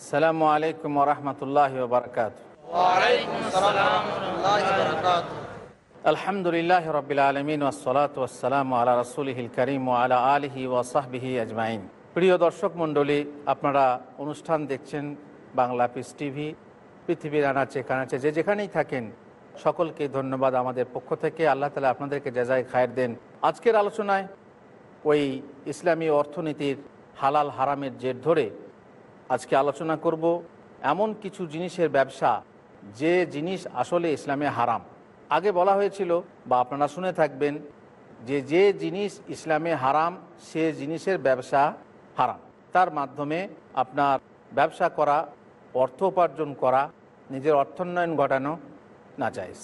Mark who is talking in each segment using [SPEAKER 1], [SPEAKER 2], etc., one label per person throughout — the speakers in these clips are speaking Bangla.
[SPEAKER 1] আসসালামু আলাইকুম রহমতুল্লাহ বারকাত আলহামদুলিল্লাহ রবিল আলমিন ওসলাত ওসালাম আলা রসুলহিল করিম আলা আলহি ওয়াসাহবিহি আজমাইন। প্রিয় দর্শক মণ্ডলী, আপনারা অনুষ্ঠান দেখছেন বাংলা পিস টিভি পৃথিবীর আনাচে কানাচে, যে যেখানেই থাকেন, সকলকে ধন্যবাদ আমাদের পক্ষ থেকে। আল্লাহ তালা আপনাদেরকে যাজায় খায়ের দেন। আজকের আলোচনায় ওই ইসলামী অর্থনীতির হালাল হারামের জের ধরে আজকে আলোচনা করব এমন কিছু জিনিসের ব্যবসা যে জিনিস আসলে ইসলামে হারাম। আগে বলা হয়েছিল বা আপনারা শুনে থাকবেন যে যে জিনিস ইসলামে হারাম, সে জিনিসের ব্যবসা হারাম। তার মাধ্যমে আপনার ব্যবসা করা, অর্থ উপার্জন করা, নিজের অর্থোন্নয়ন ঘটানো না চাইস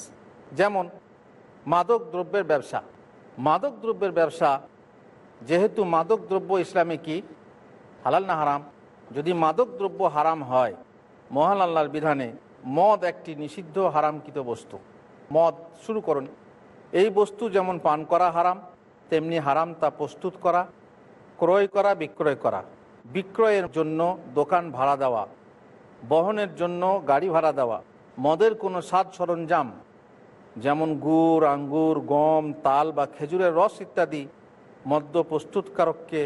[SPEAKER 1] যেমন মাদক দ্রব্যের ব্যবসা। মাদক দ্রব্যের ব্যবসা, যেহেতু মাদক দ্রব্য ইসলামে কি? হালাল না হারাম? যদি মাদক দ্রব্য হারাম হয়, মহান আল্লাহর বিধানে মদ একটি নিষিদ্ধ হারামকৃত বস্তু। মদ শুরু করুন। এই বস্তু যেমন পান করা হারাম, তেমনি হারাম তা প্রস্তুত করা, ক্রয় করা, বিক্রয় করা। বিক্রয়ের জন্য দোকান ভাড়া দেওয়া, বহনের জন্য গাড়ি ভাড়া দেওয়া, মদের কোনো সাজ সরঞ্জাম, যেমন গুড়, আঙ্গুর, গম, তাল বা খেজুরের রস ইত্যাদি মদ্য প্রস্তুতকারককে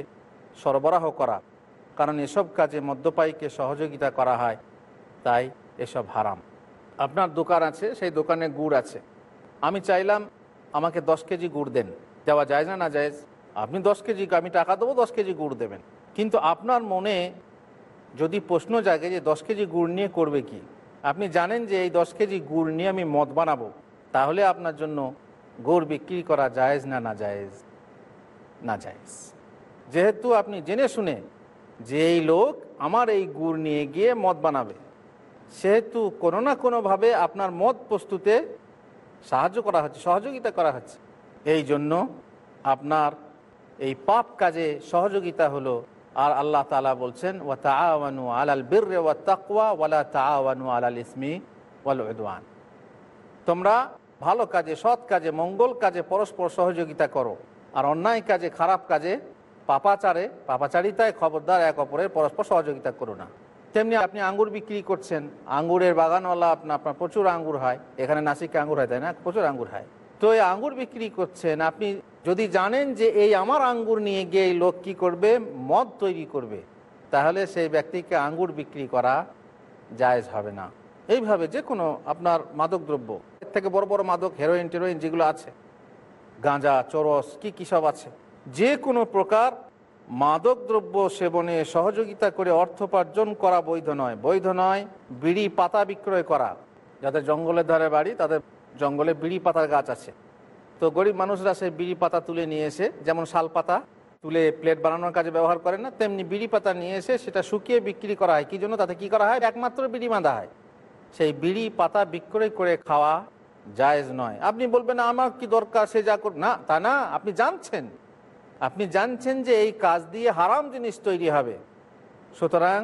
[SPEAKER 1] সরবরাহ করা। কারণ এসব কাজে মদ্যপায়ীকে সহযোগিতা করা হয়, তাই এসব হারাম। আপনার দোকান আছে, সেই দোকানে গুড় আছে। আমি চাইলাম আমাকে দশ কেজি গুড় দেন। দেওয়া যায় না না যায়। আপনি দশ কেজি, আমি টাকা দেবো, দশ কেজি গুড় দেবেন। কিন্তু আপনার মনে যদি প্রশ্ন জাগে যে দশ কেজি গুড় নিয়ে করবে কি? আপনি জানেন যে এই দশ কেজি গুড় নিয়ে আমি মদ বানাবো। তাহলে আপনার জন্য গুড় বিক্রি করা জায়েজ না না জায়েজ না জায়েজ যেহেতু আপনি জেনে শুনে যে এই লোক আমার এই গুড় নিয়ে গিয়ে মদ বানাবে, সেহেতু কোনো না কোনোভাবে আপনার মদ প্রস্তুতে সাহায্য করা হচ্ছে, সহযোগিতা করা হচ্ছে। এই জন্য আপনার এই পাপ কাজে সহযোগিতা হলো, আর আল্লাহ তালা বলছেন, ওয়া তাআওয়ানু আলাল বিররে ওয়া তাকওয়া ওয়ালা তাআওয়ানু আলাল ইসমি ওয়াল উদওয়ান। তোমরা ভালো কাজে, সৎ কাজে, মঙ্গল কাজে পরস্পর সহযোগিতা করো, আর অন্যায় কাজে, খারাপ কাজে পাপাচারে, পাপাচারিতায় খবরদার এক অপরের পরস্পর সহযোগিতা করো না। তেমনি আপনি আঙ্গুর বিক্রি করছেন, আঙ্গুরের বাগানওয়ালা আপনার আপনার প্রচুর আঙ্গুর হয়। এখানে নাসিকে আঙ্গুর হয়, তাই না? প্রচুর আঙ্গুর হয়। তো এই আঙ্গুর বিক্রি করছেন, আপনি যদি জানেন যে এই আমার আঙ্গুর নিয়ে গিয়ে এই লোক কী করবে? মদ তৈরি করবে। তাহলে সেই ব্যক্তিকে আঙ্গুর বিক্রি করা জায়েজ হবে না। এইভাবে যে কোনো আপনার মাদক দ্রব্য, এর থেকে বড় বড় মাদক হেরোইন টেরোইন যেগুলো আছে, গাঁজা, চরস, কি কী সব আছে। যে কোনো প্রকার মাদক দ্রব্য সেবনে সহযোগিতা করে অর্থোপার্জন করা বৈধ নয়। বৈধ নয়, বিড়ি পাতা বিক্রয় করা। যাদের জঙ্গলের ধারে বাড়ি, তাদের জঙ্গলে বিড়ি পাতার গাছ আছে। তো গরিব মানুষরা সেই বিড়ি পাতা তুলে নিয়ে এসে, যেমন শাল পাতা, তুলে প্লেট বানানোর কাজে ব্যবহার করে না, তেমনি বিড়ি পাতা নিয়ে এসে সেটা শুকিয়ে বিক্রি করা হয়। কি জন্য? তাতে কি করা হয়? একমাত্র বিড়ি বাঁধা হয়। সেই বিড়ি পাতা বিক্রয় করে খাওয়া জায়েজ নয়। আপনি বলবেন, আমার কি দরকার? সে যা না, তা না, আপনি জানছেন। আপনি জানছেন যে এই কাজ দিয়ে হারাম জিনিস তৈরি হবে। সুতরাং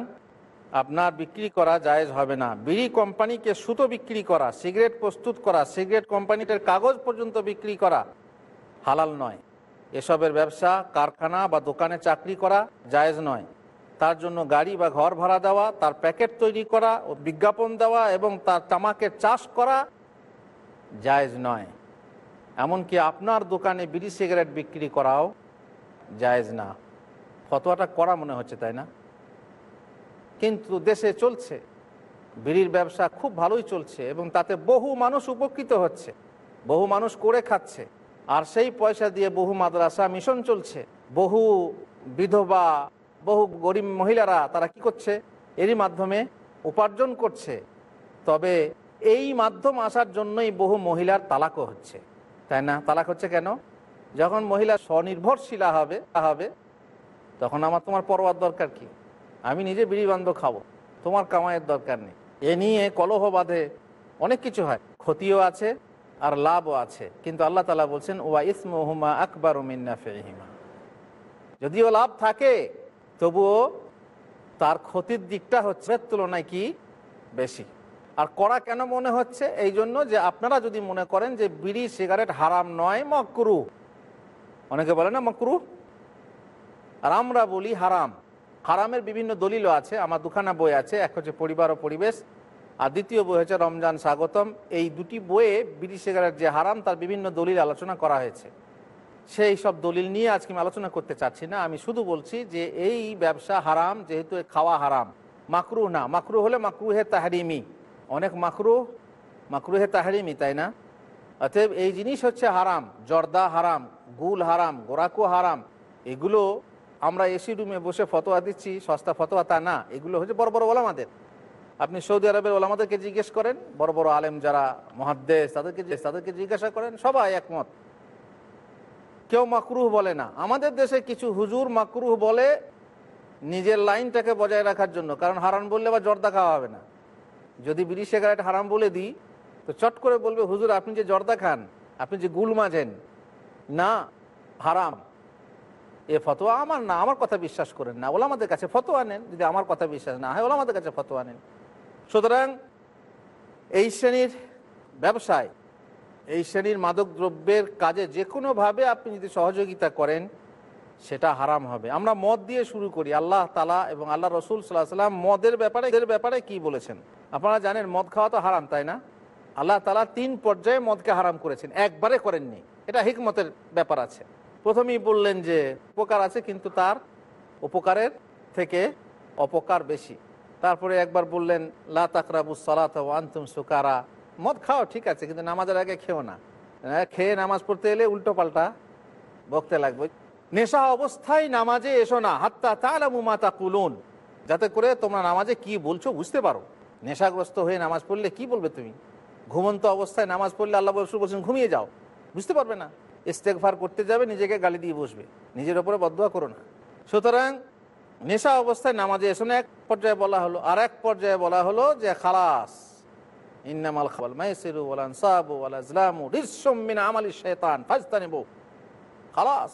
[SPEAKER 1] আপনার বিক্রি করা জায়েজ হবে না। বিড়ি কোম্পানিকে সুতো বিক্রি করা, সিগারেট প্রস্তুত করা, সিগারেট কোম্পানিটার কাগজ পর্যন্ত বিক্রি করা হালাল নয়। এসবের ব্যবসা, কারখানা বা দোকানে চাকরি করা জায়েজ নয়। তার জন্য গাড়ি বা ঘর ভাড়া দেওয়া, তার প্যাকেট তৈরি করা ও বিজ্ঞাপন দেওয়া এবং তার তামাকের চাষ করা জায়েজ নয়। এমনকি আপনার দোকানে বিড়ি সিগারেট বিক্রি করাও জায়েজ না। ফতোয়াটা করা মনে হচ্ছে, তাই না? কিন্তু দেশে চলছে। বিড়ির ব্যবসা খুব ভালোই চলছে এবং তাতে বহু মানুষ উপকৃত হচ্ছে। বহু মানুষ করে খাচ্ছে। আর সেই পয়সা দিয়ে বহু মাদ্রাসা মিশন চলছে। বহু বিধবা, বহু গরিব মহিলারা তারা কি করছে? এরই মাধ্যমে উপার্জন করছে। তবে এই মাধ্যম আসার জন্যই বহু মহিলার তালাকও হচ্ছে। তাই না? তালাক হচ্ছে কেন? যখন মহিলা স্বনির্ভরশীলা হবে হবে, তখন আমার তোমার পরোয়ার দরকার কি? আমি নিজে বিড়ি বান্ধ খাব, তোমার কামাইয়ের দরকার নেই। এ নিয়ে কলহ বাঁধে অনেক কিছু হয়, ক্ষতিও আছে আর লাভও আছে। কিন্তু আল্লাহ তালা বলছেন, ওয়া ইসমা আকবর ফেহিমা যদিও লাভ থাকে, তবুও তার ক্ষতির দিকটা হচ্ছে তুলনায় কি বেশি। আর করা কেন মনে হচ্ছে? এই জন্য যে আপনারা যদি মনে করেন যে বিড়ি, সিগারেট হারাম নয়, মকরু। অনেকে বলে, না মকরু আর আমরা বলি হারাম। হারামের বিভিন্ন দলিলও আছে, আমার দুখানা বই আছে, এক হচ্ছে পরিবার ও পরিবেশ, আর দ্বিতীয় বই হচ্ছে রমজান স্বাগতম। এই দুটি বইয়ে বিড়ি সিগারেট যে হারাম, তার বিভিন্ন দলিল আলোচনা করা হয়েছে। সেই সব দলিল নিয়ে আজকে আমি আলোচনা করতে চাচ্ছি না। আমি শুধু বলছি যে এই ব্যবসা হারাম, যেহেতু খাওয়া হারাম। মাকরু না, মাকরু হলে মাকরুহে তাহারিমি। অনেক মাকরু, মাকরুহে তাহারিমি, তাই না? অতএব এই জিনিস হচ্ছে হারাম, জর্দা হারাম, গুল হারাম, গোরাকু হারাম। এগুলো আমরা এসি রুমে বসে ফতোয়া দিচ্ছি, সস্তা ফতোয়া তা না। এগুলো হচ্ছে বড় বড় ওলামাদের। আপনি সৌদি আরবের ওলামাদেরকে জিজ্ঞেস করেন, বড় বড় আলেম যারা মহাদ্দেশ তাদেরকে তাদেরকে জিজ্ঞাসা করেন, সবাই একমত। কেউ মাকরুহ বলে না। আমাদের দেশে কিছু হুজুর মাকরুহ বলে নিজের লাইনটাকে বজায় রাখার জন্য, কারণ হারাম বললে বা জর্দা খাওয়া হবে না। যদি বিড়ি সিগারেট হারাম বলে দিই তো চট করে বলবে, হুজুর, আপনি যে জর্দা খান, আপনি যে গুল মাজেন না, হারাম। এ ফতোয়া আমার না, আমার কথা বিশ্বাস করেন না। ওলামাদের কাছে ফতোয়া নেন, যদি আমার কথা বিশ্বাস না হয়, ওলামাদের কাছে ফতোয়া নেন। সুতরাং এই শ্রেণির ব্যবসায়, এই শ্রেণির মাদক দ্রব্যের কাজে যে কোনোভাবে আপনি যদি সহযোগিতা করেন, সেটা হারাম হবে। আমরা মদ দিয়ে শুরু করি, আল্লাহ তালা এবং আল্লাহ রসুল সাল্লাহ সাল্লাম মদের ব্যাপারে এদের ব্যাপারে কি বলেছেন? আপনারা জানেন, মদ খাওয়া তো হারাম, তাই না? আল্লাহ তালা তিন পর্যায়ে মদকে হারাম করেছেন। একবারে করেননি। এটা হিকমতের ব্যাপার আছে। প্রথমেই বললেন যে উপকার আছে কিন্তু তার উপকারের থেকে অপকার বেশি। তারপরে একবার বললেন লা তাকরাবু সালাত আনতুম সুকারা। মদ খাও ঠিক আছে কিন্তু নামাজের আগে খেও না। হ্যাঁ, খেয়ে নামাজ পড়তে এলে উল্টো পাল্টা বকতে লাগবে। নেশা অবস্থায় নামাজে এসো না। হাত্তা তালামু মাতা কুলুন যাতে করে তোমরা নামাজে কি বলছো বুঝতে পারো। নেশাগ্রস্ত হয়ে নামাজ পড়লে কি বলবে তুমি? ঘুমন্ত অবস্থায় নামাজ পড়লে আল্লাহ রসুল বলছেন, ঘুমিয়ে যাও। বুঝতে পারবে না। ইস্তেকভার করতে যাবে, নিজেকে গালি দিয়ে বসবে। নিজের ওপরে বদুয়া করো না। সুতরাং নেশা অবস্থায় নামাজে এসো না, এক পর্যায়ে বলা হলো, আর এক পর্যায়ে বলা হলো যে, খালাস। ইন্নামাল খাবাল মাইসিরু ওয়াল আনসাবু ওয়াল আজলামু রিসসুম মিন আমালি শাইতান ফাজতানিবু। খালাস।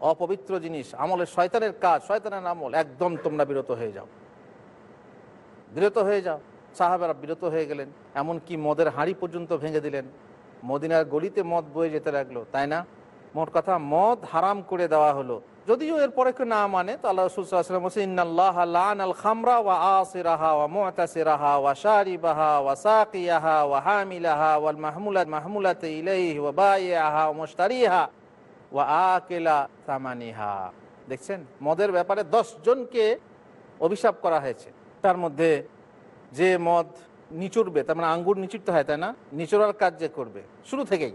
[SPEAKER 1] অপবিত্র জিনিস, আমলের শয়তানের কাজ, শয়তানের আমল, একদম তোমরা বিরত হয়ে যাও। বিরত হয়ে যাও। সাহাবেরা বিরত হয়ে গেলেন, এমনকি মদের হাঁড়ি পর্যন্ত ভেঙে দিলেন। মদিনার গলিতে মদ বয়ে যেতে লাগল, তাই না? মোট কথা, মদ হারাম করে দেওয়া হলো। যদিও এরপরে কেউ না মানে তো আল্লাহ রসুলাম বলছে ইন্নাল্লাহ লান আল খামরা ওয়া আসিরাহা ওয়া মুতাসিরাহা ওয়া শারিবাহা ওয়া সাকিয়াহা ওয়া হামিলাহা ওয়াল মাহমুলাত মাহমুলাত ইলাইহি ওয়া বাইয়াহা ওয়া মুশতারিহা ওয়া আকিলা সামানিহা। দেখছেন? মদের ব্যাপারে দশ জনকে অভিশাপ করা হয়েছে। তার মধ্যে যে মদ নিচুরবে তার মানে আঙ্গুর নিচুরতে হয়, তাই না? নিচুরার কাজ যে করবে, শুরু থেকেই।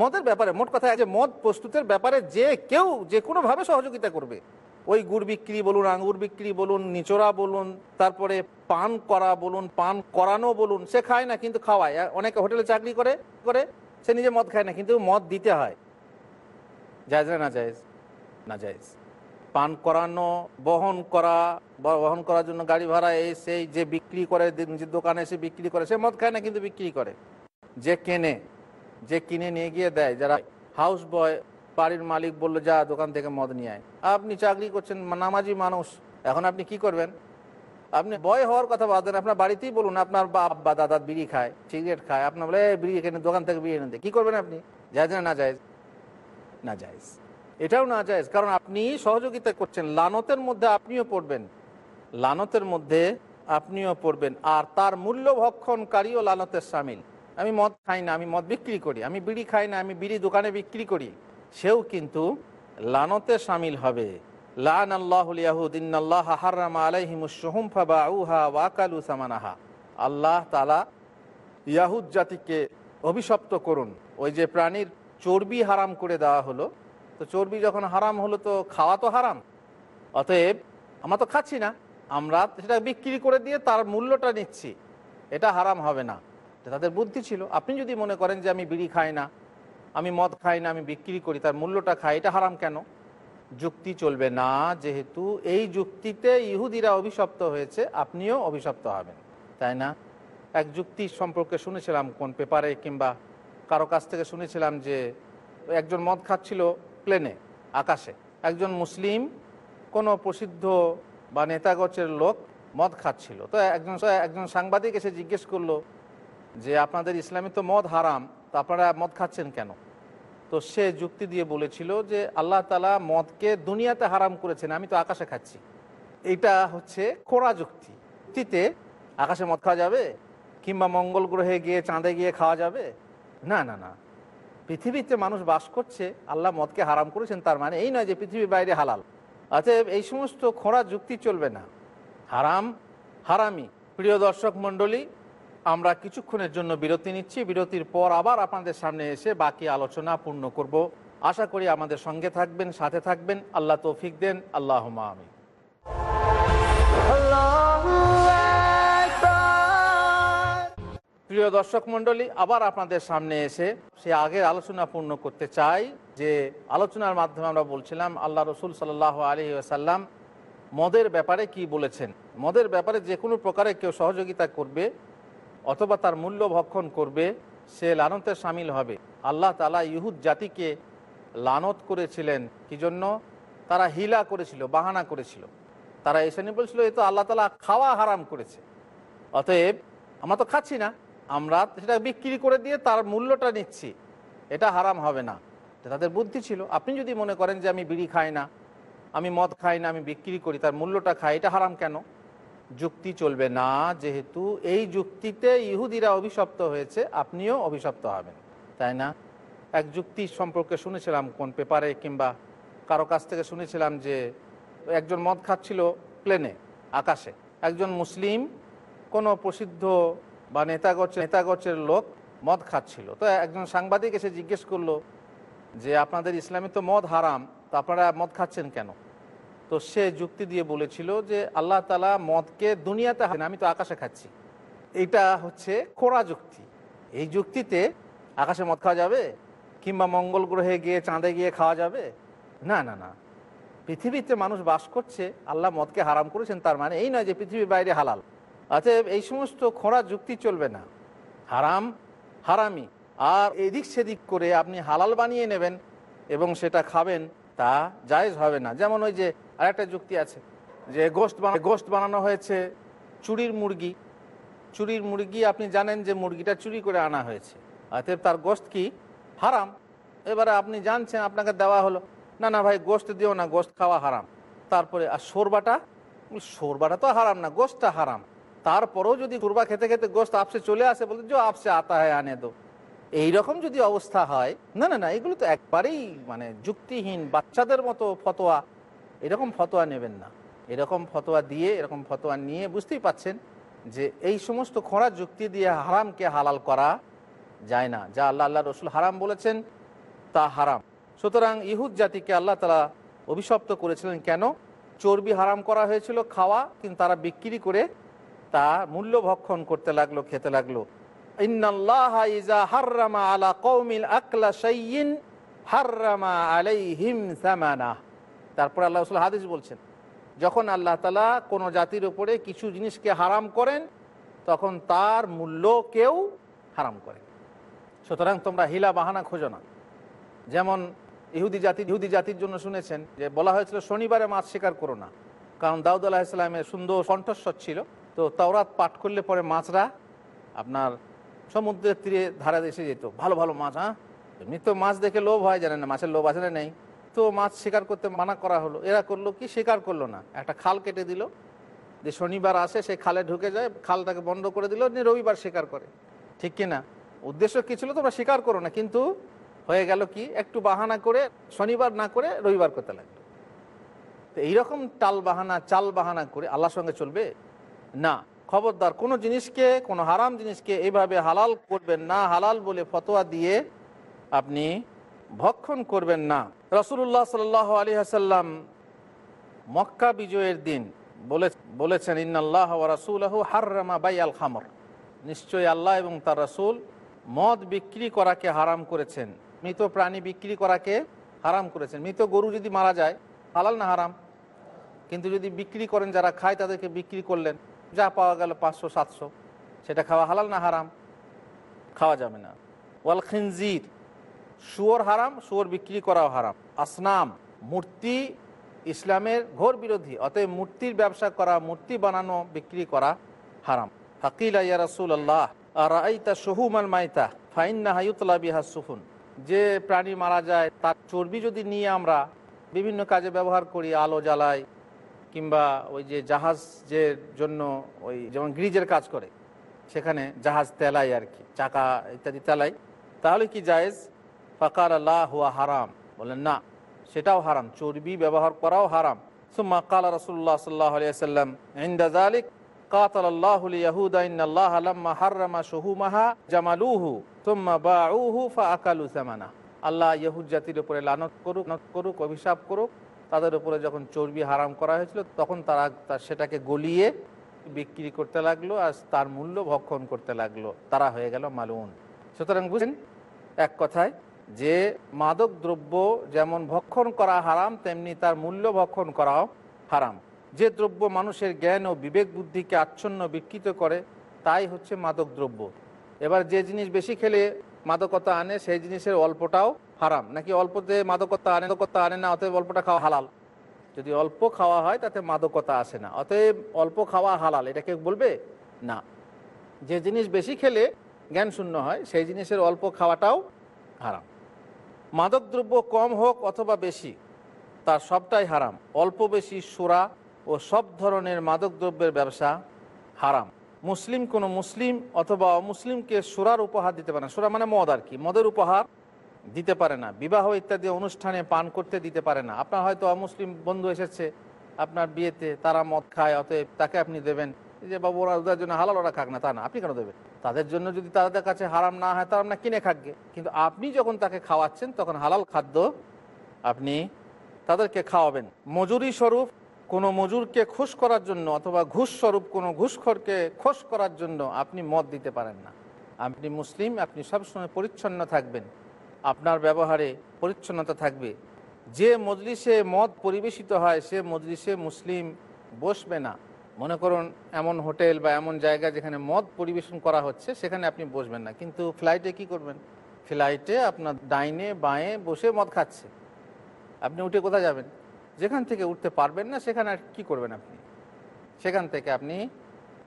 [SPEAKER 1] মদের ব্যাপারে মোট কথা যে মদ প্রস্তুতের ব্যাপারে যে কেউ যে কোনোভাবে সহযোগিতা করবে, ওই গুড় বিক্রি বলুন, আঙ্গুর বিক্রি বলুন নিচোরা বলুন, তারপরে পান করা বলুন, পান করানো বলুন, সে খায় না কিন্তু খাওয়ায়। অনেকে হোটেলে চাকরি করে করে সে নিজে মদ খায় না, কিন্তু মদ দিতে হয়। জায়জ না জায়জ? না জায়জ। পান করানো, বহন করা বহন করার জন্য গাড়ি ভাড়া, এই সেই যে বিক্রি করে, যে দোকানে এসে বিক্রি করে, সে মদ খায় না কিন্তু বিক্রি করে। যে কেনে, যে কিনে নিয়ে গিয়ে দেয়। যারা হাউস বয় বাড়ির মালিক বলল, যা, দোকান থেকে মদ নিয়ে আয়। আপনি চাকরি করছেন, নামাজি মানুষ, এখন আপনি কি করবেন? আপনি বয় হওয়ার কথা বাদ দেন, আপনার বাড়িতেই বলুন, আপনার বাপ বা দাদা বিড়ি খায় সিগারেট খায়, আপনার বলে বিড়ি এখানে দোকান থেকে বিড়ি এনে দেয় কী করবেন আপনি? যায় না যায় না যায় এটাও না যায়, কারণ আপনি সহযোগিতা করছেন। লানতের মধ্যে আপনিও পড়বেন। লানতের মধ্যে আপনিও পড়বেন। আর তার মূল্য ভক্ষণকারীও লানতের সামিল। আমি মদ খাই না, আমি মদ বিক্রি করি। আমি বিড়ি খাই না, আমি বিড়ি দোকানে বিক্রি করি। সেও কিন্তু লানতে সামিল হবে। লান আল্লাহ ওয়াকালু সামানাহা। আল্লাহ তালা ইয়াহুদ জাতিকে অভিশপ্ত করুন। ওই যে প্রাণীর চর্বি হারাম করে দেওয়া হলো তো চর্বি যখন হারাম হলো তো খাওয়া তো হারাম। অতএব আমরা তো খাচ্ছি না। আমরা সেটা বিক্রি করে দিয়ে তার মূল্যটা নিচ্ছি। এটা হারাম হবে না। তাদের বুদ্ধি ছিল। আপনি যদি মনে করেন যে আমি বিড়ি খাই না, আমি মদ খাই না, আমি বিক্রি করি, তার মূল্যটা খাই, এটা হারাম কেন? যুক্তি চলবে না, যেহেতু এই যুক্তিতে ইহুদিরা অভিশপ্ত হয়েছে, আপনিও অভিশপ্ত হবেন। তাই না? এক যুক্তি সম্পর্কে শুনেছিলাম কোন পেপারে কিংবা কারও কাছ থেকে শুনেছিলাম যে একজন মদ খাচ্ছিল প্লেনে আকাশে। একজন মুসলিম, কোনো প্রসিদ্ধ বা নেতাগোচের লোক মদ খাচ্ছিল। তো একজন একজন সাংবাদিক এসে জিজ্ঞেস করল যে, আপনাদের ইসলামে তো মদ হারাম, তো আপনারা মদ খাচ্ছেন কেন? তো সে যুক্তি দিয়ে বলেছিল যে, আল্লাহ তালা মদকে দুনিয়াতে হারাম করেছেন, আমি তো আকাশে খাচ্ছি। এটা হচ্ছে খোঁড়া যুক্তি। যুক্তিতে আকাশে মদ খাওয়া যাবে? কিংবা মঙ্গল গ্রহে গিয়ে চাঁদে গিয়ে খাওয়া যাবে? না না না। পৃথিবীতে মানুষ বাস করছে, আল্লাহ মদকে হারাম করেছেন, তার মানে এই নয় যে পৃথিবীর বাইরে হালাল। অতএব এই সমস্ত খোঁড়া যুক্তি চলবে না। হারাম, হারামি। প্রিয় দর্শক মণ্ডলী, আমরা কিছুক্ষণের জন্য বিরতি নিচ্ছি। বিরতির পর আবার আপনাদের সামনে এসে বাকি আলোচনা পূর্ণ করব। আশা করি আমাদের সঙ্গে থাকবেন, সাথে থাকবেন। আল্লাহ তৌফিক দেন। আল্লাহ আমি প্রিয় দর্শক মণ্ডলী, আবার আপনাদের সামনে এসে সে আগের আলোচনা পূর্ণ করতে চাই, যে আলোচনার মাধ্যমে আমরা বলছিলাম, আল্লাহ রসুল সাল্লাহ আলী আসাল্লাম মদের ব্যাপারে কি বলেছেন? মদের ব্যাপারে যে কোনো প্রকারে কেউ সহযোগিতা করবে অথবা তার মূল্য ভক্ষণ করবে, সে লানতে সামিল হবে। আল্লাহ তালা ইহুদ জাতিকে লানত করেছিলেন। কি জন্য? তারা হিলা করেছিল, বাহানা করেছিল। তারা এসে নিয়ে বলছিল, এ তো আল্লাহ তালা খাওয়া হারাম করেছে। অতএব আমরা তো খাচ্ছি না। আমরা সেটা বিক্রি করে দিয়ে তার মূল্যটা নিচ্ছি, এটা হারাম হবে না। তাদের বুদ্ধি ছিল। আপনি যদি মনে করেন যে আমি বিড়ি খাই না, আমি মদ খাই না, আমি বিক্রি করি, তার মূল্যটা খাই, এটা হারাম কেন? যুক্তি চলবে না, যেহেতু এই যুক্তিতে ইহুদিরা অভিশপ্ত হয়েছে, আপনিও অভিশপ্ত হবেন, তাই না? এক যুক্তি সম্পর্কে শুনেছিলাম কোন পেপারে কিংবা কারও কাছ থেকে শুনেছিলাম যে একজন মদ খাচ্ছিল প্লেনে, আকাশে। একজন মুসলিম, কোনো প্রসিদ্ধ বা নেতাগোচের নেতাগোচের লোক মদ খাচ্ছিল। তো একজন সাংবাদিক এসে জিজ্ঞেস করল যে, আপনাদের ইসলামে তো মদ হারাম, তো আপনারা মদ খাচ্ছেন কেন? তো সে যুক্তি দিয়ে বলেছিল যে, আল্লাহ তালা মদকে দুনিয়াতে হারেন, আমি তো আকাশে খাচ্ছি। এটা হচ্ছে খোঁড়া যুক্তি। এই যুক্তিতে আকাশে মদ খাওয়া যাবে? কিংবা মঙ্গল গ্রহে গিয়ে চাঁদে গিয়ে খাওয়া যাবে? না না না। পৃথিবীতে মানুষ বাস করছে, আল্লাহ মদকে হারাম করেছেন, তার মানে এই নয় যে, পৃথিবীর বাইরে হালাল। অতএব এই সমস্ত খোঁড়া যুক্তি চলবে না। হারাম, হারামি। আর এদিক সেদিক করে আপনি হালাল বানিয়ে নেবেন এবং সেটা খাবেন, তা জায়েজ হবে না। যেমন ওই যে আরেকটা যুক্তি আছে, যে গোস্ত বানা গোস্ত বানানো হয়েছে চুরির মুরগি। চুরির মুরগি আপনি জানেন যে মুরগিটা চুরি করে আনা হয়েছে। অতএব তার গোস্ত কি? হারাম। এবারে আপনি জানছেন, আপনাকে দেওয়া হলো, না না ভাই গোস্ত দিও না গোস্ত খাওয়া হারাম। তারপরে, আর সোরবাটা সোরবাটা তো হারাম না গোস্তটা হারাম। তারপরেও যদি কুরবা খেতে খেতে গোস্ত আপসে চলে আসে, বলতে যে আপসে আতা হয় আনে দো। এইরকম যদি অবস্থা হয়, না না না, এগুলো তো একবারেই মানে যুক্তিহীন, বাচ্চাদের মতো ফতোয়া, এরকম ফতোয়া নেবেন না। এরকম ফতোয়া দিয়ে, এরকম ফতোয়া নিয়ে বুঝতেই পাচ্ছেন যে এই সমস্ত খোঁড়া যুক্তি দিয়ে হারামকে হালাল করা যায় না। যা আল্লাহ আল্লাহ রসুল হারাম বলেছেন, তা হারাম। সুতরাং ইহুদ জাতিকে আল্লাহ তালা অভিশপ্ত করেছিলেন কেন? চর্বি হারাম করা হয়েছিল খাওয়া, কিন্তু তারা বিক্রি করে তা মূল্য ভক্ষণ করতে লাগল, খেতে লাগল। তারপর আল্লাহ হাদিস বলছেন, যখন আল্লাহ তালা কোনো জাতির উপরে কিছু জিনিসকে হারাম করেন, তখন তার মূল্য কেউ হারাম করে সুতরাং তোমরা হিলা বাহানা খোঁজো না। যেমন ইহুদি জাতি, ইহুদি জাতির জন্য শুনেছেন যে বলা হয়েছিল, শনিবারে মাছ শিকার করো না। কারণ দাউদ আলাহ ইসলামের সুন্দর কণ্ঠস্বর ছিল। তো তাওরাত পাঠ করলে পরে মাছরা আপনার সমুদ্রের তীরে ধারা এসে যেত। ভালো ভালো মাছ হ্যাঁ? এমনি তো মাছ দেখে লোভ হয় জানে না, মাছের লোভ আছে না নেই। তো মাছ শিকার করতে মানা করা হলো। এরা করল কি? শিকার করল না। একটা খাল কেটে দিল। যে শনিবার আসে, সেই খালে ঢুকে যায়, খালটাকে বন্ধ করে দিল, নিয়ে রবিবার শিকার করে। ঠিক কিনা উদ্দেশ্য কি ছিল? তোমরা শিকার করো না। কিন্তু হয়ে গেল কি? একটু বাহানা করে শনিবার না করে রবিবার করতে লাগল। তো এইরকম টাল বাহানা, চাল বাহানা করে আল্লাহর সঙ্গে চলবে? না, খবরদার, কোনো জিনিসকে, কোনো হারাম জিনিসকে এইভাবে হালাল করবেন না, হালাল বলে ফতোয়া দিয়ে আপনি ভক্ষণ করবেন না। রসুল্লাহ সাল আলী হাসাল্লাম মক্কা বিজয়ের দিন বলে, বলেছেন ইন্নআল্লাহ রাসুল হার্রামা বাই আল খামর। নিশ্চয়ই আল্লাহ এবং তার রাসুল মদ বিক্রি করাকে হারাম করেছেন। মৃত প্রাণী বিক্রি করাকে হারাম করেছেন। মৃত গরু যদি মারা যায়, হালাল না হারাম? কিন্তু যদি বিক্রি করেন, যারা খায় তাদেরকে বিক্রি করলেন। যা পাওয়া গেল পাঁচশো, সাতশো। সেটা খাওয়া হালাল না হারাম? খাওয়া যাবে না। ওয়াল খিনজির, শুয়োর হারাম, শুয়োর বিক্রি করাও হারাম। আসনাম, মূর্তি ইসলামের ঘোর বিরোধী, অতএব মূর্তির ব্যবসা করা, মূর্তি বানানো, বিক্রি করা হারাম। ফাকিল, ইয়া রাসুল আল্লাহ আর আইতা সহুমাল মাইতা ফাইন্না হাইতলা বিহা সুফুন। যে প্রাণী মারা যায়, তার চর্বি যদি নিয়ে আমরা বিভিন্ন কাজে ব্যবহার করি, আলো জ্বালাই কিংবা ওই যে জাহাজ যে জন্য ওই যেমন গ্রিজের কাজ করে সেখানে জাহাজ তেলাই আর কি চাকা ইত্যাদি তেলাই তাহলে কি জায়েজ ফাকার আল্লাহ হুয়া হারাম বলেন না সেটাও হারাম চর্বি ব্যবহার করাও হারাম সুম্মা কালা রসুল্লাহ সাল্লাহ আলিয়াল্লাম ইন্দা জালিক قاتل الله اليهود ان الله لما حرم شهومها جملوه ثم باعوه فاكلوا ثمنه আল্লাহ ইহুদ জাতির উপরে লানত করুক লানত করুক অভিশাপ করুক তাদের উপরে যখন চর্বি হারাম করা হয়েছিল, তখন তারা তার সেটাকে গলিয়ে বিক্রি করতে লাগল আর তার মূল্য ভক্ষণ করতে লাগল। তারা হয়ে গেল মালুন সুতরাং বুঝলেন, এক কথায় যে মাদক দ্রব্য যেমন ভক্ষণ করা হারাম, তেমনি তার মূল্য ভক্ষণ করাও হারাম। যে দ্রব্য মানুষের জ্ঞান ও বিবেক বুদ্ধিকে আচ্ছন্ন বিকৃত করে, তাই হচ্ছে মাদক দ্রব্য। এবার যে জিনিস বেশি খেলে মাদকতা আনে, সেই জিনিসের অল্পটাও হারাম। নাকি অল্পতে মাদকতা আনে মাদকতা আনে না, অতএব অল্পটা খাওয়া হালাল? যদি অল্প খাওয়া হয়, তাতে মাদকতা আসে না। অতএব অল্প খাওয়া হালাল। এটা কেউ বলবে? না। যে জিনিস বেশি খেলে জ্ঞান শূন্য হয়, সেই জিনিসের অল্প খাওয়াটাও হারাম। মাদকদ্রব্য কম হোক অথবা বেশি, তার সবটাই হারাম। অল্প বেশি সুরা ও সব ধরনের মাদকদ্রব্যের ব্যবসা হারাম। মুসলিম কোনো মুসলিম অথবা অমুসলিমকে সুরার উপহার দিতে পারে না। সুরা মানে মদ আর কি। মদের উপহার দিতে পারে না। বিবাহ ইত্যাদি অনুষ্ঠানে পান করতে দিতে পারে না। আপনার হয়তো অমুসলিম বন্ধু এসেছে, আপনার বিয়েতে তারা মদ খায়, অতএব তাকে আপনি দেবেন। যে বাবু ওরা ওদের জন্য হালাল ওরা খাক না, তা না। আপনি কেন দেবেন? তাদের জন্য যদি তাদের কাছে হারাম না হয়, তারা না কিনে খাকবে কিন্তু আপনি যখন তাকে খাওয়াচ্ছেন, তখন হালাল খাদ্য আপনি তাদেরকে খাওয়াবেন। মজুরি স্বরূপ কোনো মজুরকে খুশ করার জন্য অথবা ঘুষ স্বরূপ কোনো ঘুষখোরকে খোশ করার জন্য আপনি মদ দিতে পারেন না। আপনি মুসলিম, আপনি সবসময় পরিচ্ছন্ন থাকবেন। আপনার ব্যবহারে পরিচ্ছন্নতা থাকবে। যে মজলিসে মদ পরিবেশিত হয়, সে মজলিসে মুসলিম বসবে না। মনে করুন, এমন হোটেল বা এমন জায়গা যেখানে মদ পরিবেশন করা হচ্ছে, সেখানে আপনি বসবেন না। কিন্তু ফ্লাইটে কি করবেন? ফ্লাইটে আপনার ডাইনে, বাঁয়ে বসে মদ খাচ্ছে। আপনি উঠে কোথায় যাবেন? যেখান থেকে উঠতে পারবেন না, সেখানে আর কী করবেন আপনি? সেখান থেকে আপনি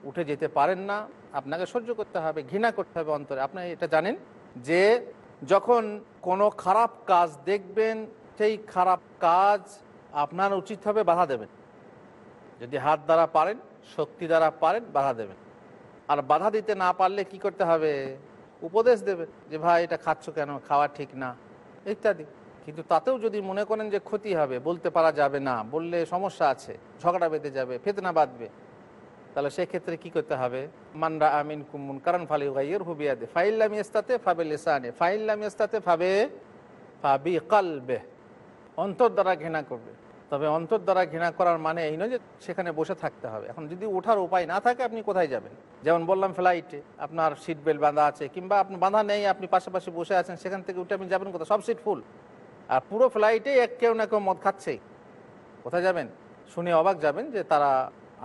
[SPEAKER 1] উঠে যেতে পারেন না। আপনাকে সহ্য করতে হবে, ঘৃণা করতে হবে অন্তরে। আপনি এটা জানেন যে যখন কোনো খারাপ কাজ দেখবেন, সেই খারাপ কাজ আপনার উচিত হবে বাধা দেবেন। যদি হাত দ্বারা পারেন, শক্তি দ্বারা পারেন, বাধা দেবেন। আর বাধা দিতে না পারলে কি করতে হবে? উপদেশ দেবে যে, ভাই, এটা খাচ্ছ কেন? খাওয়া ঠিক না। ইত্যাদি। কিন্তু তাতেও যদি মনে করেন যে ক্ষতি হবে, বলতে পারা যাবে না, বললে সমস্যা আছে, ঝগড়া বেঁধে যাবে, ফেতনা বাঁধবে, তাহলে সেক্ষেত্রে কি করতে হবে? মানরা আমিন কুমুন কারণ ফালি গাইয়ের হুবিয়াদে ফাইল্লাম ইস্তাতে ফাবে লেসানে ফাইল্লাম ইস্তাতে ফাবে, ফাবি কালবে, অন্তর দ্বারা ঘৃণা করবে। তবে অন্তর দ্বারা ঘৃণা করার মানে এই নয় যে সেখানে বসে থাকতে হবে। এখন যদি ওঠার উপায় না থাকে, আপনি কোথায় যাবেন? যেমন বললাম ফ্লাইটে আপনার সিট বেল্ট বাঁধা আছে, কিংবা আপনি বাঁধা নেই, আপনি পাশাপাশি বসে আছেন, সেখান থেকে উঠে আপনি যাবেন কোথায়? সব সিট ফুল আর পুরো ফ্লাইটে এক কেউ না কেউ মদ খাচ্ছে কোথায় যাবেন? শুনে অবাক যাবেন যে তারা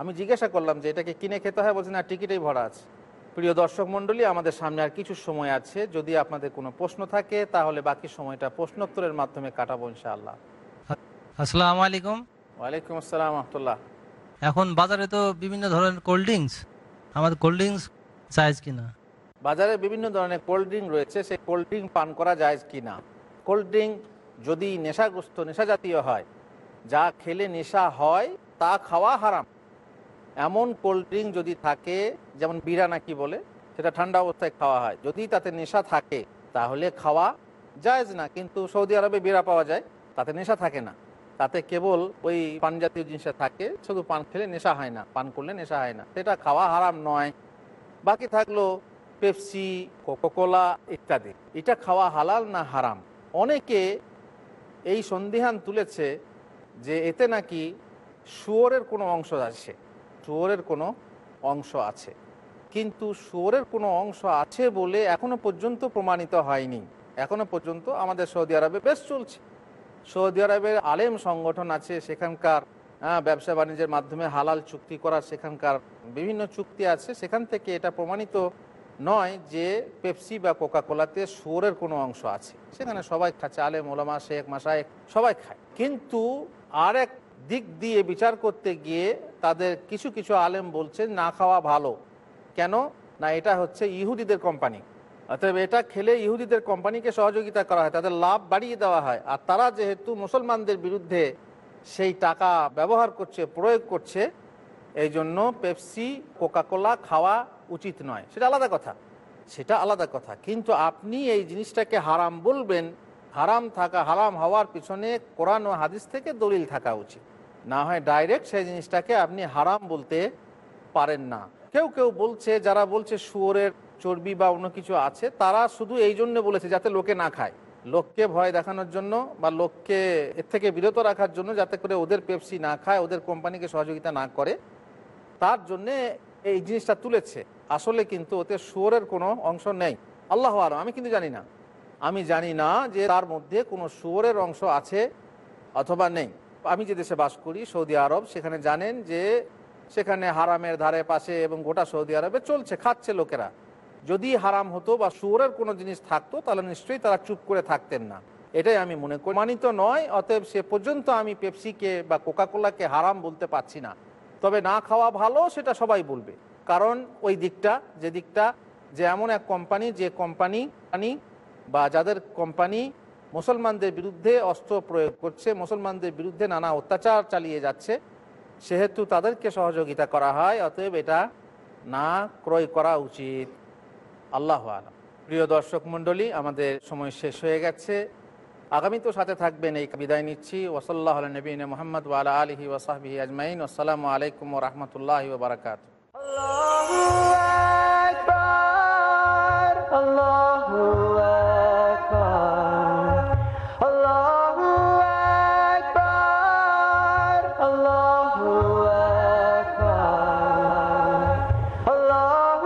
[SPEAKER 1] আমি জিজ্ঞাসা করলাম যে এটাকে কিনে খেতে হয়? বলছে না টিকিটেই ভরা আছে। প্রিয় দর্শক মণ্ডলী আমাদের সামনে আর কিছু সময় আছে। যদি আপনাদের কোনো প্রশ্ন থাকে তাহলে বাকি সময়টা প্রশ্নোত্তরের মাধ্যমে কাটাবো ইনশাআল্লাহ।
[SPEAKER 2] আসসালামু আলাইকুম।
[SPEAKER 1] ওয়ালাইকুম আসসালাম রহমতুল্লাহ।
[SPEAKER 2] এখন বাজারে তো বিভিন্ন ধরনের কোল্ড ড্রিঙ্কস। আমাদের কোল্ড ড্রিঙ্কস চাইজ কিনা?
[SPEAKER 1] বাজারে বিভিন্ন ধরনের কোল্ড ড্রিঙ্ক রয়েছে। সেই কোল্ড ড্রিঙ্ক পান করা যায় কি না কোল্ড ড্রিঙ্ক যদি নেশাগ্রস্ত নেশা জাতীয় হয়, যা খেলে নেশা হয়, তা খাওয়া হারাম। এমন কোল্ড ড্রিঙ্ক যদি থাকে, যেমন বিরা নাকি বলে, সেটা ঠান্ডা অবস্থায় খাওয়া হয়। যদি তাতে নেশা থাকে, তাহলে খাওয়া জায়েজ না। কিন্তু সৌদি আরবে বিরা পাওয়া যায়, তাতে নেশা থাকে না। তাতে কেবল ওই পান জাতীয় জিনিসটা থাকে, শুধু পান খেলে নেশা হয় না, পান করলে নেশা হয় না। সেটা খাওয়া হারাম নয়। বাকি থাকল পেপসি, কোকোকোলা ইত্যাদি। এটা খাওয়া হালাল না হারাম? অনেকে এই সন্দিহান তুলেছে যে এতে নাকি শুয়োরের কোনো অংশ আছে, শুয়োরের কোনো অংশ আছে। কিন্তু শুয়োরের কোনো অংশ আছে বলে এখনও পর্যন্ত প্রমাণিত হয়নি। এখনও পর্যন্ত আমাদের সৌদি আরবে বেশ চলছে। সৌদি আরবের আলেম সংগঠন আছে, সেখানকার ব্যবসা বাণিজ্যের মাধ্যমে হালাল চুক্তি করার সেখানকার বিভিন্ন চুক্তি আছে। সেখান থেকে এটা প্রমাণিত নয় যে পেপসি বা কোকাকোলাতে শুয়োরের কোনো অংশ আছে। সেখানে সবাই খাচ্ছে আলেম ওলামা শেখ মাসায়েক সবাই খায়। কিন্তু আর এক দিক দিয়ে বিচার করতে গিয়ে তাদের কিছু কিছু আলেম বলছে, না খাওয়া ভালো। কেন? না, এটা হচ্ছে ইহুদিদের কোম্পানি। অতএব এটা খেলে ইহুদিদের কোম্পানিকে সহযোগিতা করা হয়, তাদের লাভ বাড়িয়ে দেওয়া হয়। আর তারা যেহেতু মুসলমানদের বিরুদ্ধে সেই টাকা ব্যবহার করছে, প্রয়োগ করছে এই জন্য পেপসি, কোকাকোলা খাওয়া উচিত নয়। সেটা আলাদা কথা। সেটা আলাদা কথা। কিন্তু আপনি এই জিনিসটাকে হারাম বলবেন, হারাম থাকা, হারাম হওয়ার পিছনে কোরআন ও হাদিস থেকে দলিল থাকা উচিত। না হয় ডাইরেক্ট সেই জিনিসটাকে আপনি হারাম বলতে পারেন না। কেউ কেউ বলছে, যারা বলছে শুয়োরের চর্বি বা অন্য কিছু আছে, তারা শুধু এই জন্য বলেছে যাতে লোকে না খায়। লোককে ভয় দেখানোর জন্য বা লোককে এর থেকে বিরত রাখার জন্য যাতে করে ওদের পেপসি না খায়, ওদের কোম্পানিকে সহযোগিতা না করে, তার জন্যে এই জিনিসটা তুলেছে। আসলে কিন্তু ওতে শুয়োরের কোনো অংশ নেই। আল্লাহ আলম, আমি কিন্তু জানি না। আমি জানি না যে তার মধ্যে কোনো শুয়োরের অংশ আছে অথবা নেই। আমি যে দেশে বাস করি, সৌদি আরব, সেখানে জানেন যে সেখানে হারামের ধারে পাশে এবং গোটা সৌদি আরবে চলছে, খাচ্ছে লোকেরা। যদি হারাম হতো বা শুয়োরের কোনো জিনিস থাকতো, তাহলে নিশ্চয়ই তারা চুপ করে থাকতেন না। এটাই আমি মনে করি। মানিত নয়, অতএব সে পর্যন্ত আমি পেপসিকে বা কোকাকোলাকে হারাম বলতে পারছি না। তবে না খাওয়া ভালো, সেটা সবাই বলবে। কারণ ওই দিকটা, যে দিকটা, যে এমন এক কোম্পানি যে কোম্পানি বা যাদের কোম্পানি মুসলমানদের বিরুদ্ধে অস্ত্র প্রয়োগ করছে, মুসলমানদের বিরুদ্ধে নানা অত্যাচার চালিয়ে যাচ্ছে, সেহেতু তাদেরকে সহযোগিতা করা হয়, অতএব এটা না ক্রয় করা উচিত। আল্লাহ আলম। প্রিয় দর্শক মণ্ডলী, আমাদের সময় শেষ হয়ে গেছে। আগামী তো সাথে থাকবেন, এই বিদায় নিচ্ছি। ওসল্লাহ নবীন মোহাম্মদ ওয়ালা আলহি ওসাহবি আজমাইন। আসসালামু আলাইকুম রহমতুল্লাহ বারকাত
[SPEAKER 3] Allah